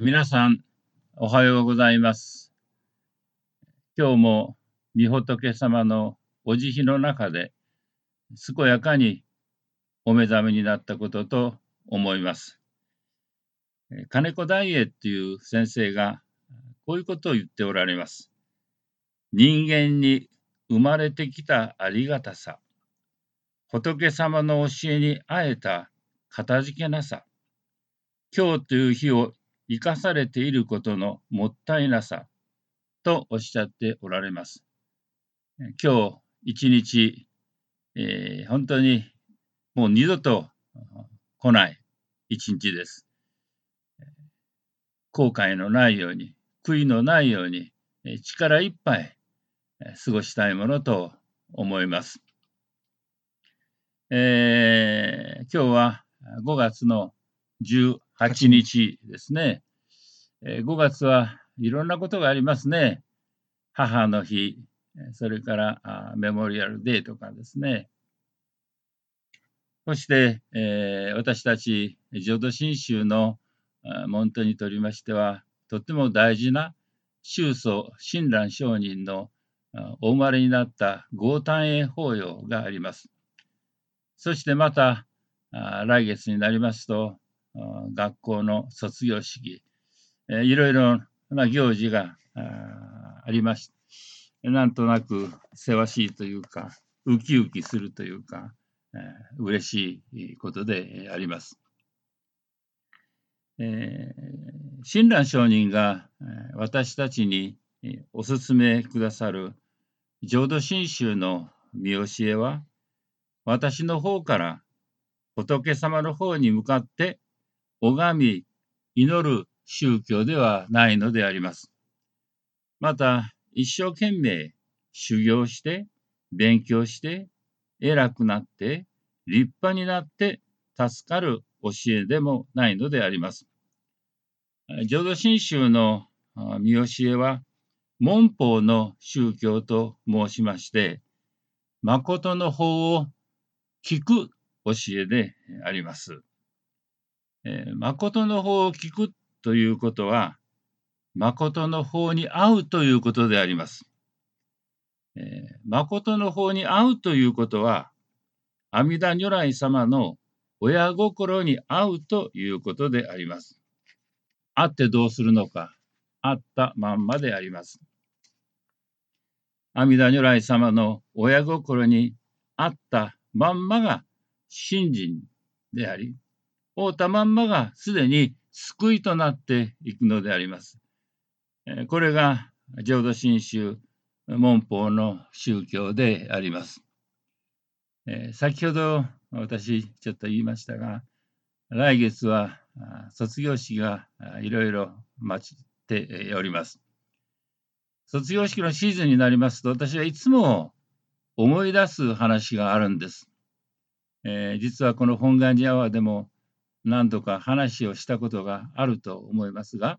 皆さん、おはようございます。今日も、御仏様のお慈悲の中で、健やかにお目覚めになったことと思います。金子大栄っていう先生が、こういうことを言っておられます。人間に生まれてきたありがたさ、仏様の教えにあえたかたじけなさ、今日という日を生かされていることのもったいなさとおっしゃっておられます。今日一日、えー、本当にもう二度と来ない一日です。後悔のないように、悔いのないように、力いっぱい過ごしたいものと思います。えー、今日は5月の18 8日ですね。え、5月はいろんなことがありますね。母の日、それからメモリアルデーとかですね。そして、え、私たち浄土真宗の門徒にとりましては、とっても大事な宗祖親鸞上人のお生まれになった豪丹栄法要があります。そしてまた来月になりますと学校の卒業式、いろいろな行事がありまして、なんとなくせわしいというか、ウキウキするというか、嬉しいことであります。えー、親鸞上人が私たちにお勧めくださる浄土真宗の見教えは、私の方から仏様の方に向かって拝み、祈る宗教ではないのであります。また、一生懸命修行して、勉強して、偉くなって、立派になって助かる教えでもないのであります。浄土真宗の見教えは、門法の宗教と申しまして、誠の法を聞く教えであります。えー、誠の法を聞くということは、誠の法に合うということであります。えー、誠の法に合うということは、阿弥陀如来様の親心に合うということであります。あってどうするのか、あったまんまであります。阿弥陀如来様の親心にあったまんまが信心であり、会うたまんまがすでに救いとなっていくのであります。これが浄土真宗門法の宗教であります。先ほど私ちょっと言いましたが、来月は卒業式がいろいろ待っております。卒業式のシーズンになりますと、私はいつも思い出す話があるんです。えー、実はこの本願寺アワーでも何度か話をしたことがあると思いますが、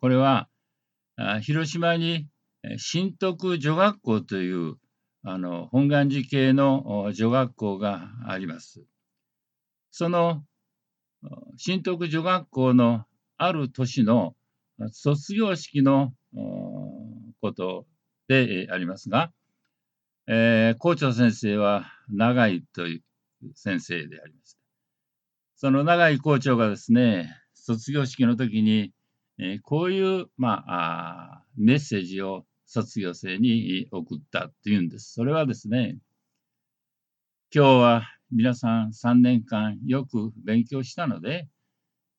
これは広島に新徳女学校というあの本願寺系の女学校があります。その新徳女学校のある年の卒業式のことでありますが、えー、校長先生は長井という先生でありました。その長井校長がですね、卒業式の時に、えー、こういう、まあ、あメッセージを卒業生に送ったというんです。それはですね、今日は皆さん3年間よく勉強したので、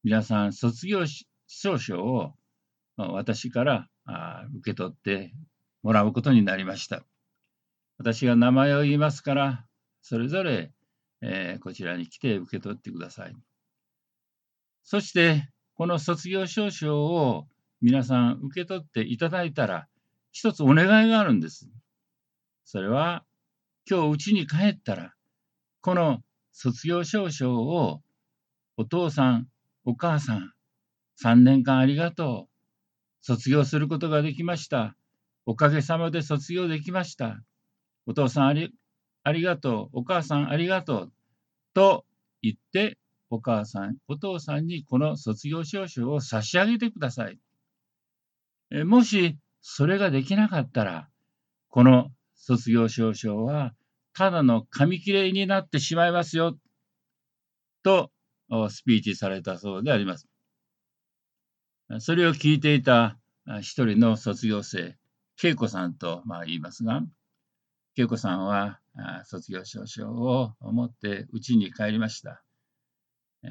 皆さん卒業証書を私から受け取ってもらうことになりました。私が名前を言いますから、それぞれ、えー、こちらに来て受け取ってください。そして、この卒業証書を皆さん受け取っていただいたら、一つお願いがあるんです。それは、今日家に帰ったら、この卒業証書をお父さん、お母さん、3年間ありがとう。卒業することができました。おかげさまで卒業できました。お父さんありありがとう、お母さんありがとうと言ってお母さん、お父さんにこの卒業証書を差し上げてください。もしそれができなかったら、この卒業証書はただの紙切れになってしまいますよ、とスピーチされたそうであります。それを聞いていた一人の卒業生、恵子さんとまあ言いますが、恵子さんは卒業証書を持って家に帰りました。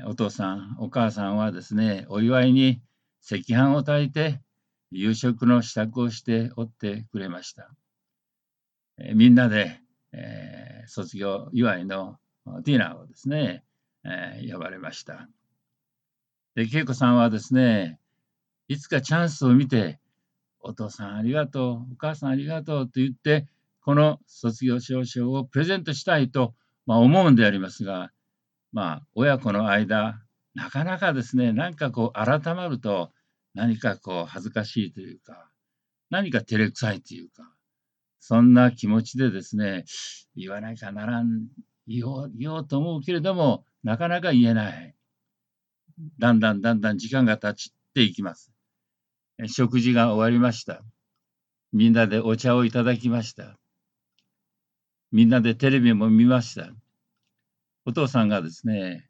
お父さん、お母さんはですね、お祝いに赤飯を炊いて夕食の支度をしておってくれました。みんなで、えー、卒業祝いのディナーをですね、えー、呼ばれました。で、恵子さんはですね、いつかチャンスを見て、お父さんありがとう、お母さんありがとうと言って、この卒業証書をプレゼントしたいと、ま、思うんでありますが、まあ、親子の間、なかなかですね、何かこう改まると、何かこう恥ずかしいというか、何か照れくさいというか、そんな気持ちでですね、言わなきゃならん、言おう言おうと思うけれども、なかなか言えない。だんだんだんだん時間が経ちっていきます。食事が終わりました。みんなでお茶をいただきました。みんなでテレビも見ました。お父さんがですね、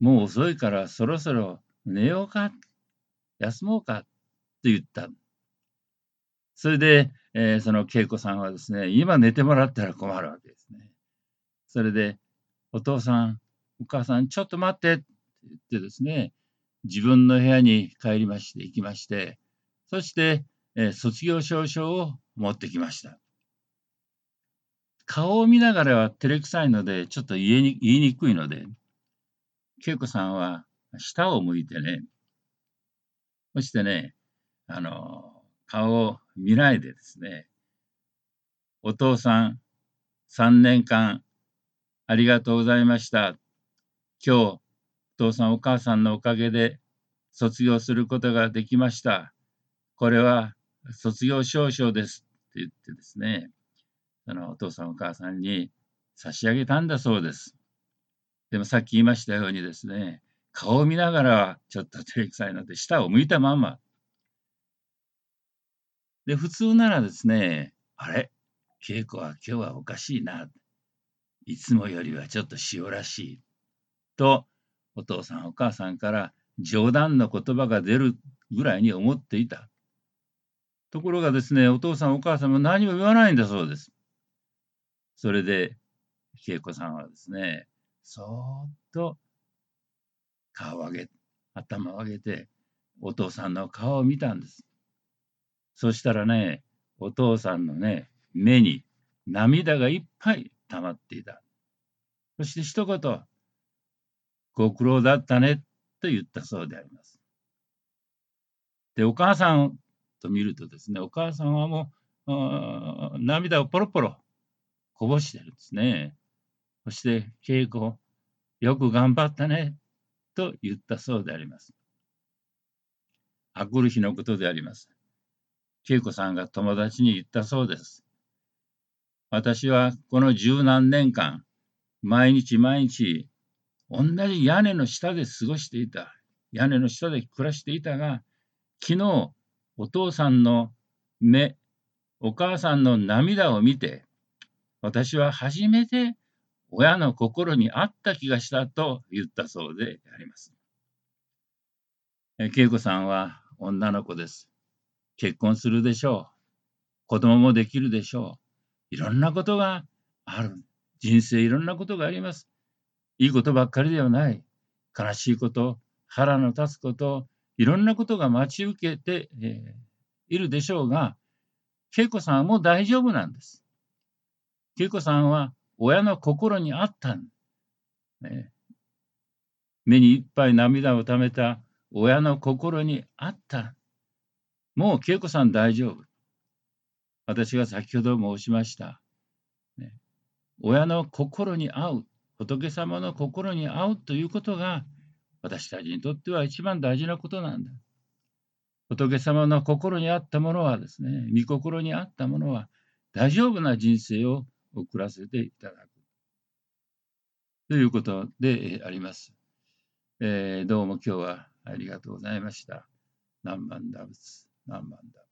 もう遅いからそろそろ寝ようか、休もうかって言った。それで、えー、その恵子さんはですね、今寝てもらったら困るわけですね。それで、お父さん、お母さん、ちょっと待ってって言ってですね、自分の部屋に帰りまして、行きまして、そして、えー、卒業証書を持ってきました。顔を見ながらは照れくさいので、ちょっと言いに言いにくいので、恵子さんは下を向いてね、そしてね、あの、顔を見ないでですね、お父さん、3年間ありがとうございました。今日、お父さんお母さんのおかげで卒業することができました。これは卒業証書ですって言ってですね、そのお父さんお母さんに差し上げたんだそうです。でもさっき言いましたようにですね、顔を見ながらちょっと照れくさいので下を向いたまんま。で、普通ならですね、あれ？稽古は今日はおかしいな。いつもよりはちょっと塩らしい。と、お父さんお母さんから冗談の言葉が出るぐらいに思っていた。ところがですね、お父さんお母さんも何も言わないんだそうです。それで、恵子さんはですね、そーっと顔を上げ、頭を上げて、お父さんの顔を見たんです。そしたらね、お父さんのね、目に涙がいっぱい溜まっていた。そして一言、ご苦労だったねと言ったそうであります。で、お母さんと見るとですね、お母さんはもう、涙をポロポロこぼしてるんですね。そして、稽古、よく頑張ったねと言ったそうであります。あくる日のことであります。恵子さんが友達に言ったそうです。私はこの十何年間、毎日毎日、同じ屋根の下で過ごしていた。屋根の下で暮らしていたが、昨日、お父さんの目、お母さんの涙を見て、私は初めて親の心にあった気がしたと言ったそうであります。恵子さんは女の子です。結婚するでしょう。子供もできるでしょう。いろんなことがある。人生いろんなことがあります。いいことばっかりではない。悲しいこと、腹の立つこと、いろんなことが待ち受けて、えー、いるでしょうが、恵子さんはもう大丈夫なんです。恵子さんは親の心にあったん、ね、目にいっぱい涙をためた親の心にあった。もう恵子さん大丈夫。私が先ほど申しました。ね、親の心に合う、仏様の心に合うということが私たちにとっては一番大事なことなんだ。仏様の心にあったものはですね、御心にあったものは大丈夫な人生を送らせていただく。ということであります。えー、どうも今日はありがとうございました。何万ダブツ、何万ダブツ。